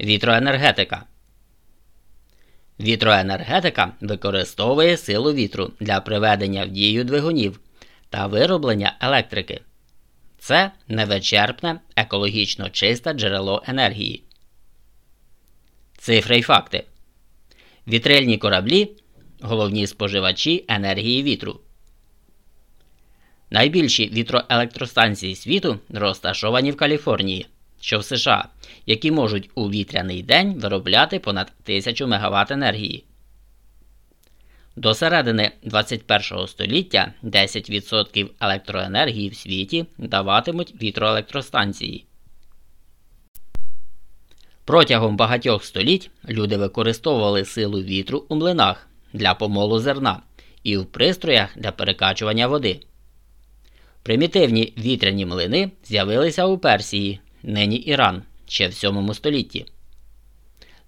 Вітроенергетика. Вітроенергетика використовує силу вітру для приведення в дію двигунів та вироблення електрики. Це невичерпне, екологічно чисте джерело енергії. Цифри й факти. Вітрильні кораблі головні споживачі енергії вітру. Найбільші вітроелектростанції світу розташовані в Каліфорнії що в США, які можуть у вітряний день виробляти понад 1000 МВт енергії. До середини 21 століття 10% електроенергії в світі даватимуть вітроелектростанції. Протягом багатьох століть люди використовували силу вітру у млинах для помолу зерна і в пристроях для перекачування води. Примітивні вітряні млини з'явилися у Персії нині Іран ще в 7 столітті.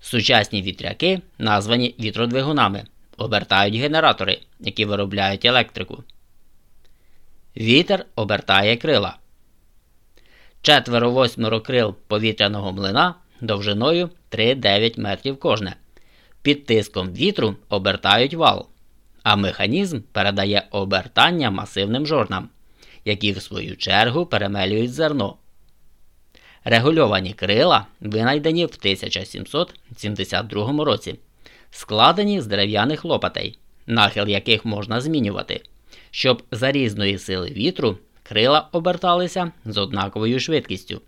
Сучасні вітряки, названі вітродвигунами, обертають генератори, які виробляють електрику. Вітер обертає крила. Четверо восьмеро крил повітряного млина довжиною 3-9 метрів кожне. Під тиском вітру обертають вал, а механізм передає обертання масивним жорнам, які в свою чергу перемелюють зерно. Регульовані крила винайдені в 1772 році, складені з дерев'яних лопатей, нахил яких можна змінювати, щоб за різної сили вітру крила оберталися з однаковою швидкістю.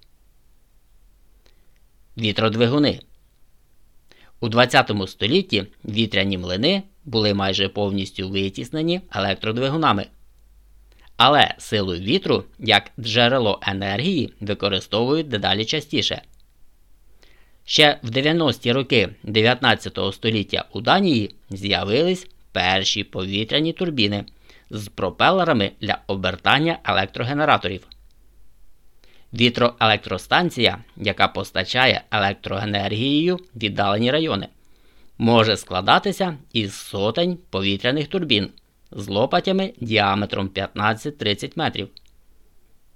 Вітродвигуни у 20 столітті вітряні млини були майже повністю витіснені електродвигунами. Але силу вітру як джерело енергії використовують дедалі частіше. Ще в 90-ті роки 19 століття у Данії з'явились перші повітряні турбіни з пропелерами для обертання електрогенераторів. Вітроелектростанція, яка постачає електроенергією віддалені райони, може складатися із сотень повітряних турбін з лопатями діаметром 15-30 метрів.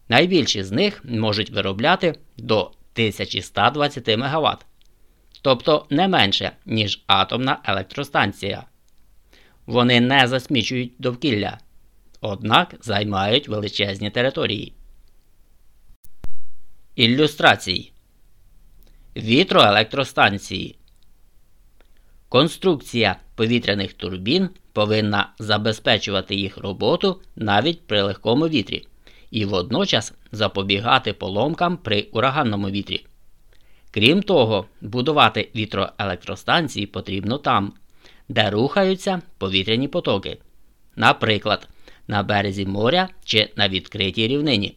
Найбільші з них можуть виробляти до 1120 МВт, тобто не менше, ніж атомна електростанція. Вони не засмічують довкілля, однак займають величезні території. Ілюстрації Вітроелектростанції Конструкція повітряних турбін повинна забезпечувати їх роботу навіть при легкому вітрі і водночас запобігати поломкам при ураганному вітрі. Крім того, будувати вітроелектростанції потрібно там, де рухаються повітряні потоки, наприклад, на березі моря чи на відкритій рівнині.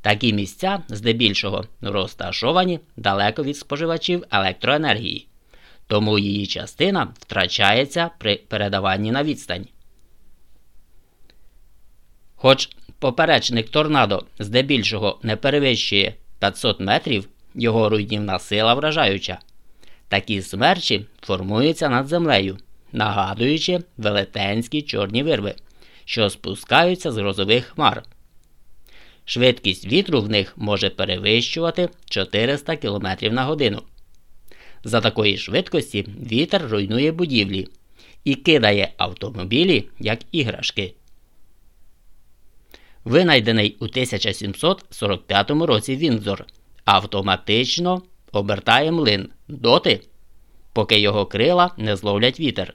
Такі місця здебільшого розташовані далеко від споживачів електроенергії тому її частина втрачається при передаванні на відстань. Хоч поперечник торнадо здебільшого не перевищує 500 метрів, його руйнівна сила вражаюча. Такі смерчі формуються над землею, нагадуючи велетенські чорні вирви, що спускаються з грозових хмар. Швидкість вітру в них може перевищувати 400 км на годину. За такої швидкості вітер руйнує будівлі і кидає автомобілі як іграшки. Винайдений у 1745 році Віндзор автоматично обертає млин доти, поки його крила не зловлять вітер.